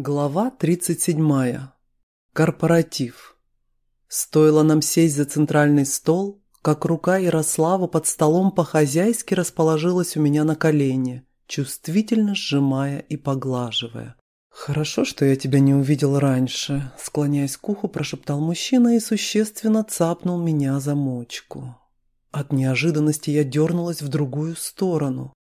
Глава 37. Корпоратив. Стоило нам сесть за центральный стол, как рука Ярослава под столом по-хозяйски расположилась у меня на колене, чувствительно сжимая и поглаживая. «Хорошо, что я тебя не увидел раньше», — склоняясь к уху, прошептал мужчина и существенно цапнул меня за мочку. От неожиданности я дернулась в другую сторону,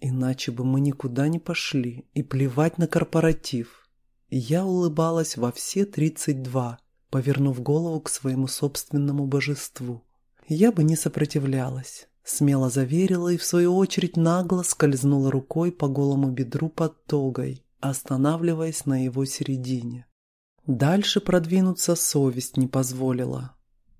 Иначе бы мы никуда не пошли, и плевать на корпоратив. Я улыбалась во все тридцать два, повернув голову к своему собственному божеству. Я бы не сопротивлялась, смело заверила и в свою очередь нагло скользнула рукой по голому бедру под тогой, останавливаясь на его середине. Дальше продвинуться совесть не позволила.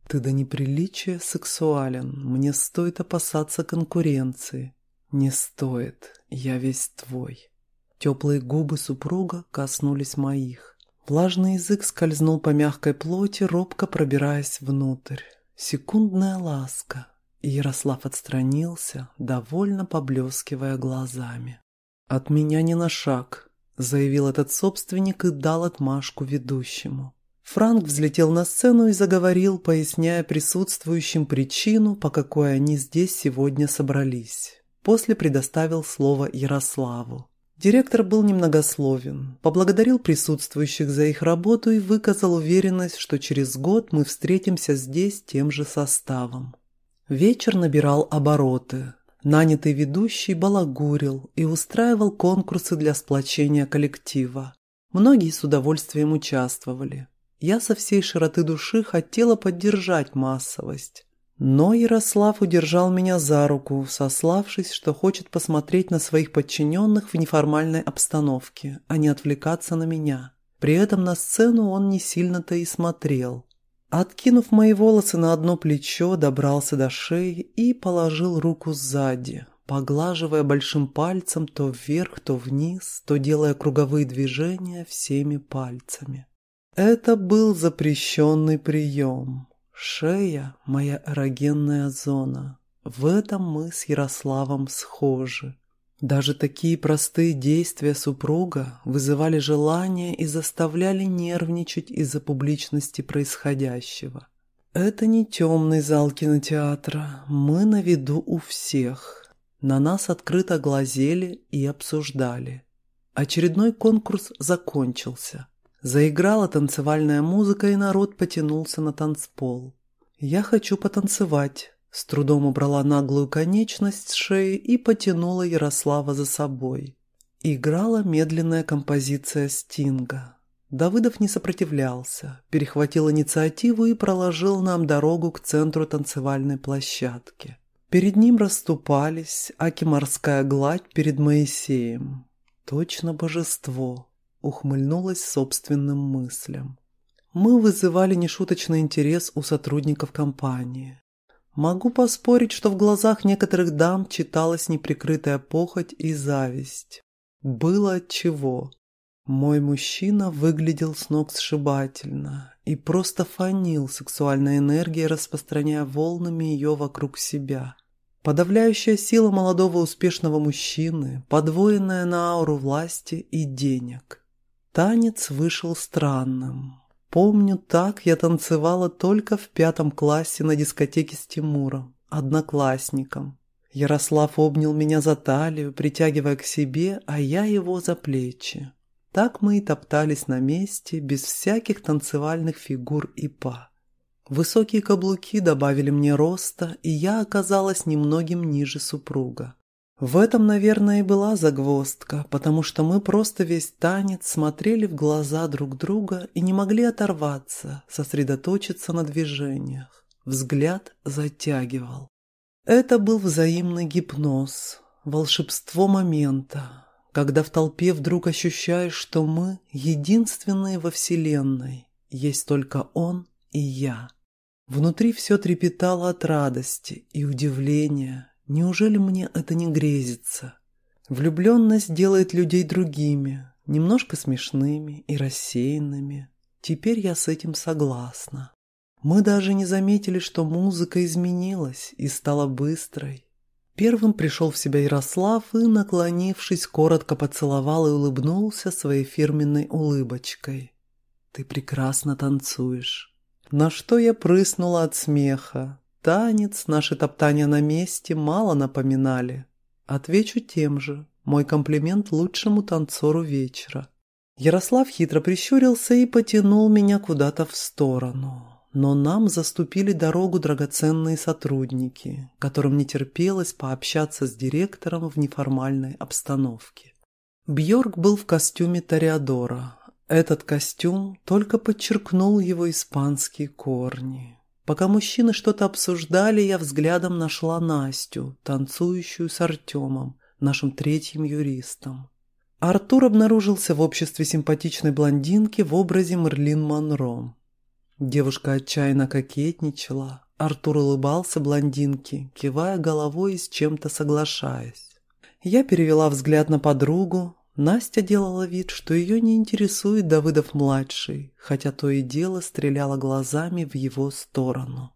Ты до неприличия сексуален, мне стоит опасаться конкуренции. «Не стоит, я весь твой». Теплые губы супруга коснулись моих. Влажный язык скользнул по мягкой плоти, робко пробираясь внутрь. Секундная ласка, Ярослав отстранился, довольно поблескивая глазами. «От меня не на шаг», — заявил этот собственник и дал отмашку ведущему. Франк взлетел на сцену и заговорил, поясняя присутствующим причину, по какой они здесь сегодня собрались. После предоставил слово Ярославу. Директор был немногословен, поблагодарил присутствующих за их работу и выказал уверенность, что через год мы встретимся здесь тем же составом. Вечер набирал обороты. Нанятый ведущий балагурил и устраивал конкурсы для сплочения коллектива. Многие с удовольствием участвовали. Я со всей широты души хотела поддержать массовость. Но Ярослав удержал меня за руку, сославшись, что хочет посмотреть на своих подчиненных в неформальной обстановке, а не отвлекаться на меня. При этом на сцену он не сильно-то и смотрел. Откинув мои волосы на одно плечо, добрался до шеи и положил руку сзади, поглаживая большим пальцем то вверх, то вниз, то делая круговые движения всеми пальцами. Это был запрещенный прием. Шея – моя эрогенная зона. В этом мы с Ярославом схожи. Даже такие простые действия супруга вызывали желание и заставляли нервничать из-за публичности происходящего. Это не темный зал кинотеатра, мы на виду у всех. На нас открыто глазели и обсуждали. Очередной конкурс закончился. Заиграла танцевальная музыка, и народ потянулся на танцпол. «Я хочу потанцевать», — с трудом убрала наглую конечность с шеи и потянула Ярослава за собой. Играла медленная композиция Стинга. Давыдов не сопротивлялся, перехватил инициативу и проложил нам дорогу к центру танцевальной площадки. Перед ним расступались, аки морская гладь перед Моисеем. Точно божество ухмыльнулась собственным мыслям. Мы вызывали нешуточный интерес у сотрудников компании. Могу поспорить, что в глазах некоторых дам читалась неприкрытая похоть и зависть. Было чего. Мой мужчина выглядел с ног сшибательно и просто фанил сексуальной энергией, распространяя волнами ее вокруг себя. Подавляющая сила молодого успешного мужчины, подвоенная на ауру власти и денег. Танец вышел странным. Помню, так я танцевала только в пятом классе на дискотеке с Тимуром, одноклассником. Ярослав обнял меня за талию, притягивая к себе, а я его за плечи. Так мы и топтались на месте, без всяких танцевальных фигур и па. Высокие каблуки добавили мне роста, и я оказалась немногим ниже супруга. В этом, наверное, и была загвоздка, потому что мы просто весь танец смотрели в глаза друг друга и не могли оторваться, сосредоточиться на движениях. Взгляд затягивал. Это был взаимный гипноз, волшебство момента, когда в толпе вдруг ощущаешь, что мы единственные во Вселенной, есть только он и я. Внутри все трепетало от радости и удивления, Неужели мне это не грезится? Влюбленность делает людей другими, немножко смешными и рассеянными. Теперь я с этим согласна. Мы даже не заметили, что музыка изменилась и стала быстрой. Первым пришел в себя Ярослав и, наклонившись, коротко поцеловал и улыбнулся своей фирменной улыбочкой. «Ты прекрасно танцуешь». На что я прыснула от смеха. Танец, наши топтания на месте мало напоминали. Отвечу тем же. Мой комплимент лучшему танцору вечера. Ярослав хитро прищурился и потянул меня куда-то в сторону но нам заступили дорогу драгоценные сотрудники, которым не терпелось пообщаться с директором в неформальной обстановке. Бьорк был в костюме Тореадора. Этот костюм только подчеркнул его испанские корни. Пока мужчины что-то обсуждали, я взглядом нашла Настю, танцующую с Артемом, нашим третьим юристом. Артур обнаружился в обществе симпатичной блондинки в образе Мерлин Монро. Девушка отчаянно кокетничала. Артур улыбался блондинке, кивая головой и с чем-то соглашаясь. Я перевела взгляд на подругу. Настя делала вид, что ее не интересует Давыдов-младший, хотя то и дело стреляла глазами в его сторону.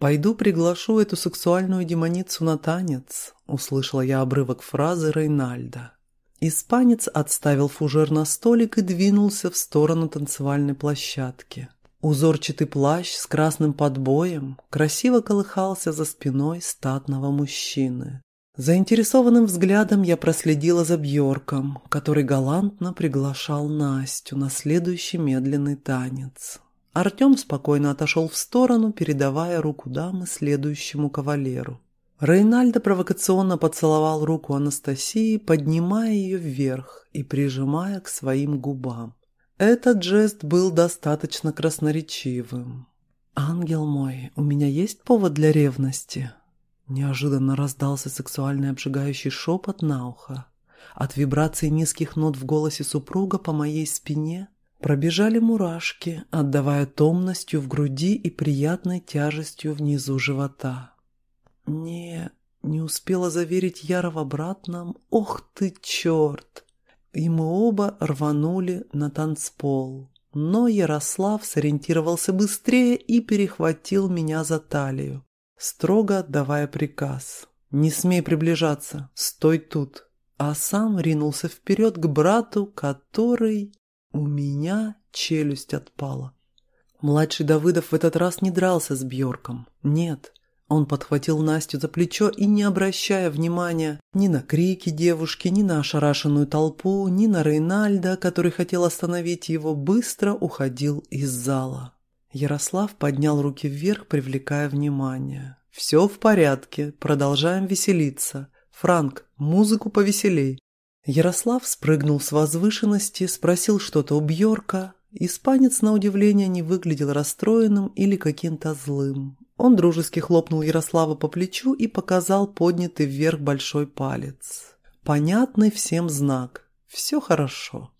«Пойду приглашу эту сексуальную демоницу на танец», — услышала я обрывок фразы Рейнальда. Испанец отставил фужер на столик и двинулся в сторону танцевальной площадки. Узорчатый плащ с красным подбоем красиво колыхался за спиной статного мужчины. Заинтересованным взглядом я проследила за Бьорком, который галантно приглашал Настю на следующий медленный танец. Артем спокойно отошел в сторону, передавая руку дамы следующему кавалеру. Рейнальдо провокационно поцеловал руку Анастасии, поднимая ее вверх и прижимая к своим губам. Этот жест был достаточно красноречивым. «Ангел мой, у меня есть повод для ревности?» Неожиданно раздался сексуальный обжигающий шепот на ухо. От вибрации низких нот в голосе супруга по моей спине пробежали мурашки, отдавая томностью в груди и приятной тяжестью внизу живота. «Не, не успела заверить Яра в обратном. Ох ты, черт!» и мы оба рванули на танцпол. Но Ярослав сориентировался быстрее и перехватил меня за талию, строго отдавая приказ. «Не смей приближаться, стой тут!» А сам ринулся вперед к брату, который... У меня челюсть отпала. Младший Давыдов в этот раз не дрался с Бьорком. Нет, он подхватил Настю за плечо и, не обращая внимания ни на крики девушки, ни на ошарашенную толпу, ни на Рейнальда, который хотел остановить его, быстро уходил из зала. Ярослав поднял руки вверх, привлекая внимание. «Все в порядке, продолжаем веселиться. Франк, музыку повеселей». Ярослав спрыгнул с возвышенности, спросил что-то у Бьорка. Испанец, на удивление, не выглядел расстроенным или каким-то злым. Он дружески хлопнул Ярослава по плечу и показал поднятый вверх большой палец. Понятный всем знак. Все хорошо.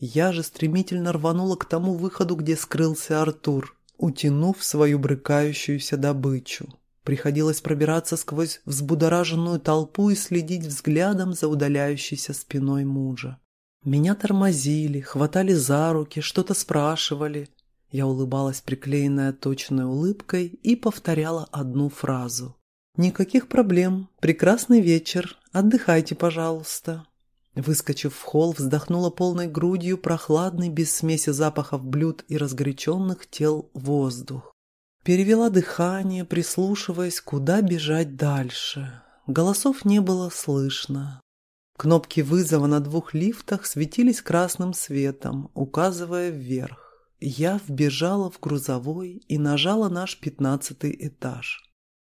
Я же стремительно рванула к тому выходу, где скрылся Артур, утянув свою брыкающуюся добычу. Приходилось пробираться сквозь взбудораженную толпу и следить взглядом за удаляющейся спиной мужа. Меня тормозили, хватали за руки, что-то спрашивали, я улыбалась приклеенная точной улыбкой и повторяла одну фразу. «Никаких проблем. Прекрасный вечер. Отдыхайте, пожалуйста». Выскочив в холл, вздохнула полной грудью прохладный, без смеси запахов блюд и разгоряченных тел воздух. Перевела дыхание, прислушиваясь, куда бежать дальше. Голосов не было слышно. Кнопки вызова на двух лифтах светились красным светом, указывая вверх. Я вбежала в грузовой и нажала наш пятнадцатый этаж.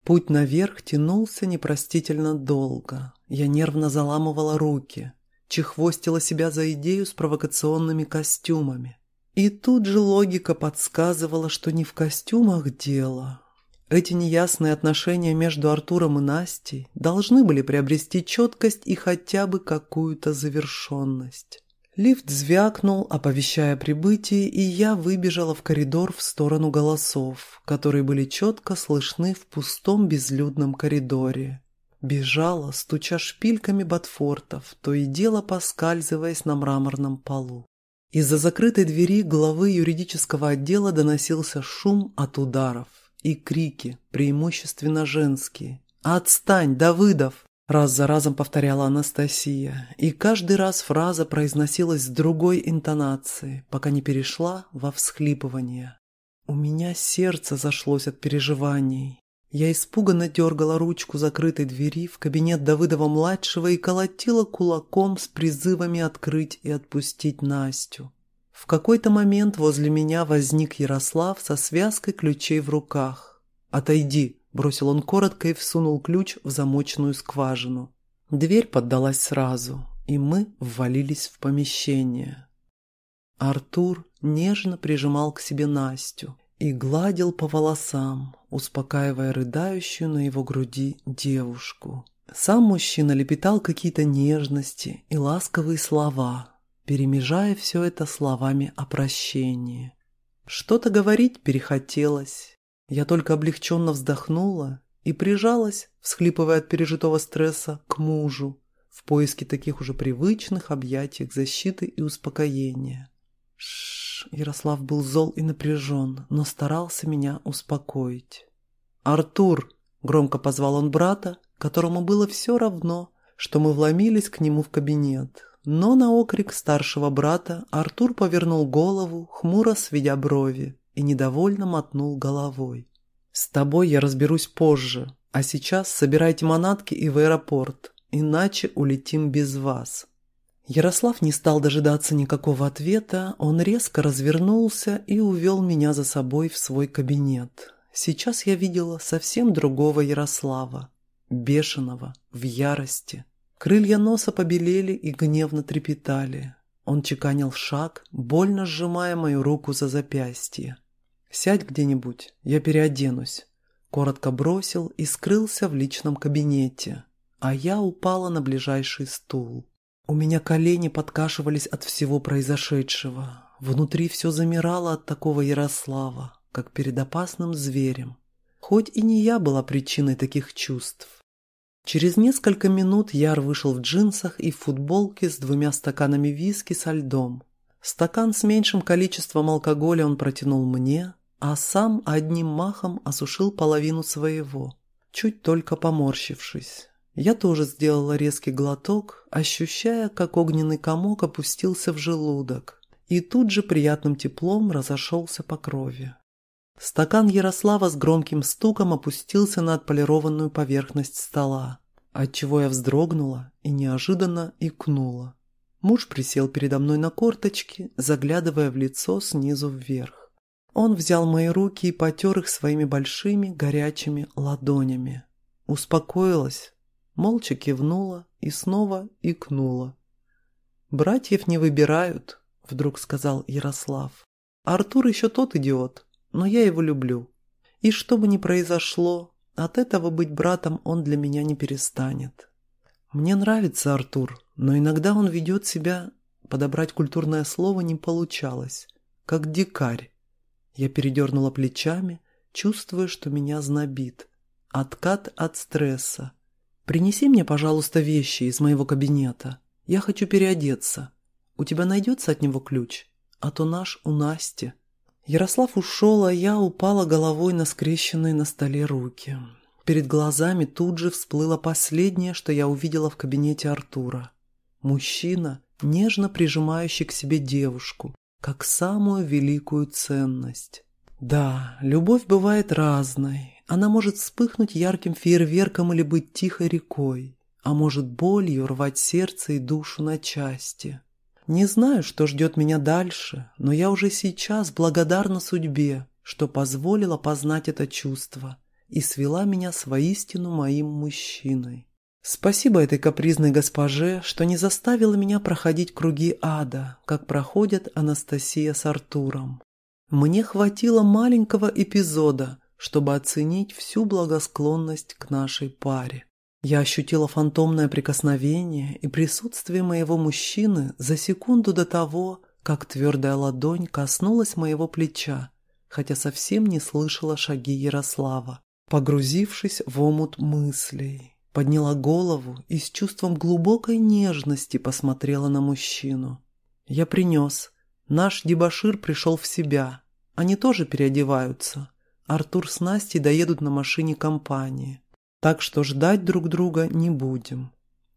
Путь наверх тянулся непростительно долго. Я нервно заламывала руки, чехвостила себя за идею с провокационными костюмами. И тут же логика подсказывала, что не в костюмах дело. Эти неясные отношения между Артуром и Настей должны были приобрести четкость и хотя бы какую-то завершенность. Лифт звякнул, оповещая прибытие, и я выбежала в коридор в сторону голосов, которые были четко слышны в пустом безлюдном коридоре. Бежала, стуча шпильками ботфортов, то и дело поскальзываясь на мраморном полу. Из-за закрытой двери главы юридического отдела доносился шум от ударов и крики, преимущественно женские. «Отстань, Давыдов!» Раз за разом повторяла Анастасия, и каждый раз фраза произносилась с другой интонацией, пока не перешла во всхлипывание. У меня сердце зашлось от переживаний. Я испуганно дергала ручку закрытой двери в кабинет Давыдова-младшего и колотила кулаком с призывами открыть и отпустить Настю. В какой-то момент возле меня возник Ярослав со связкой ключей в руках. «Отойди», – бросил он коротко и всунул ключ в замочную скважину. Дверь поддалась сразу, и мы ввалились в помещение. Артур нежно прижимал к себе Настю и гладил по волосам, успокаивая рыдающую на его груди девушку. Сам мужчина лепетал какие-то нежности и ласковые слова, перемежая все это словами о прощении. Что-то говорить перехотелось. Я только облегченно вздохнула и прижалась, всхлипывая от пережитого стресса, к мужу, в поиске таких уже привычных объятий защиты и успокоения. Ярослав был зол и напряжен, но старался меня успокоить. «Артур!» – громко позвал он брата, которому было все равно, что мы вломились к нему в кабинет. Но на окрик старшего брата Артур повернул голову, хмуро сведя брови, и недовольно мотнул головой. «С тобой я разберусь позже, а сейчас собирайте манатки и в аэропорт, иначе улетим без вас». Ярослав не стал дожидаться никакого ответа, он резко развернулся и увел меня за собой в свой кабинет. Сейчас я видела совсем другого Ярослава, бешеного, в ярости. Крылья носа побелели и гневно трепетали. Он чеканил шаг, больно сжимая мою руку за запястье. «Сядь где-нибудь, я переоденусь», — коротко бросил и скрылся в личном кабинете, а я упала на ближайший стул. У меня колени подкашивались от всего произошедшего. Внутри все замирало от такого Ярослава, как перед опасным зверем. Хоть и не я была причиной таких чувств. Через несколько минут Яр вышел в джинсах и в футболке с двумя стаканами виски со льдом. Стакан с меньшим количеством алкоголя он протянул мне, а сам одним махом осушил половину своего, чуть только поморщившись. Я тоже сделала резкий глоток, ощущая, как огненный комок опустился в желудок и тут же приятным теплом разошелся по крови. Стакан Ярослава с громким стуком опустился на отполированную поверхность стола, отчего я вздрогнула и неожиданно икнула. Муж присел передо мной на корточки, заглядывая в лицо снизу вверх. Он взял мои руки и потер их своими большими горячими ладонями. Успокоилась, молча кивнула и снова икнула. «Братьев не выбирают», — вдруг сказал Ярослав. «Артур еще тот идиот, но я его люблю. И что бы ни произошло, от этого быть братом он для меня не перестанет. Мне нравится Артур, но иногда он ведет себя, подобрать культурное слово не получалось, как дикарь. Я передернула плечами, чувствуя, что меня знобит. Откат от стресса. «Принеси мне, пожалуйста, вещи из моего кабинета. Я хочу переодеться. У тебя найдется от него ключ? А то наш у Насти». Ярослав ушел, а я упала головой на скрещенные на столе руки. Перед глазами тут же всплыло последнее, что я увидела в кабинете Артура. Мужчина, нежно прижимающий к себе девушку, как самую великую ценность. Да, любовь бывает разной, она может вспыхнуть ярким фейерверком или быть тихой рекой, а может болью рвать сердце и душу на части. Не знаю, что ждет меня дальше, но я уже сейчас благодарна судьбе, что позволила познать это чувство и свела меня с воистину моим мужчиной. Спасибо этой капризной госпоже, что не заставила меня проходить круги ада, как проходят Анастасия с Артуром. Мне хватило маленького эпизода, чтобы оценить всю благосклонность к нашей паре. Я ощутила фантомное прикосновение и присутствие моего мужчины за секунду до того, как твердая ладонь коснулась моего плеча, хотя совсем не слышала шаги Ярослава. Погрузившись в омут мыслей, подняла голову и с чувством глубокой нежности посмотрела на мужчину. «Я принес. Наш дебошир пришел в себя. Они тоже переодеваются. Артур с Настей доедут на машине компании. Так что ждать друг друга не будем.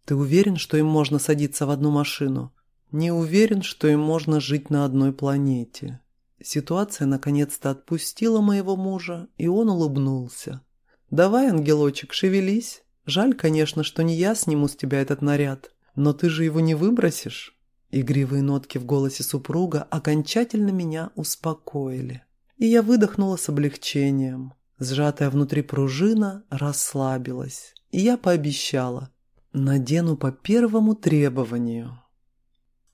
Ты уверен, что им можно садиться в одну машину? Не уверен, что им можно жить на одной планете. Ситуация наконец-то отпустила моего мужа, и он улыбнулся. «Давай, ангелочек, шевелись. Жаль, конечно, что не я сниму с тебя этот наряд, но ты же его не выбросишь». Игривые нотки в голосе супруга окончательно меня успокоили. И я выдохнула с облегчением. Сжатая внутри пружина расслабилась, и я пообещала – надену по первому требованию.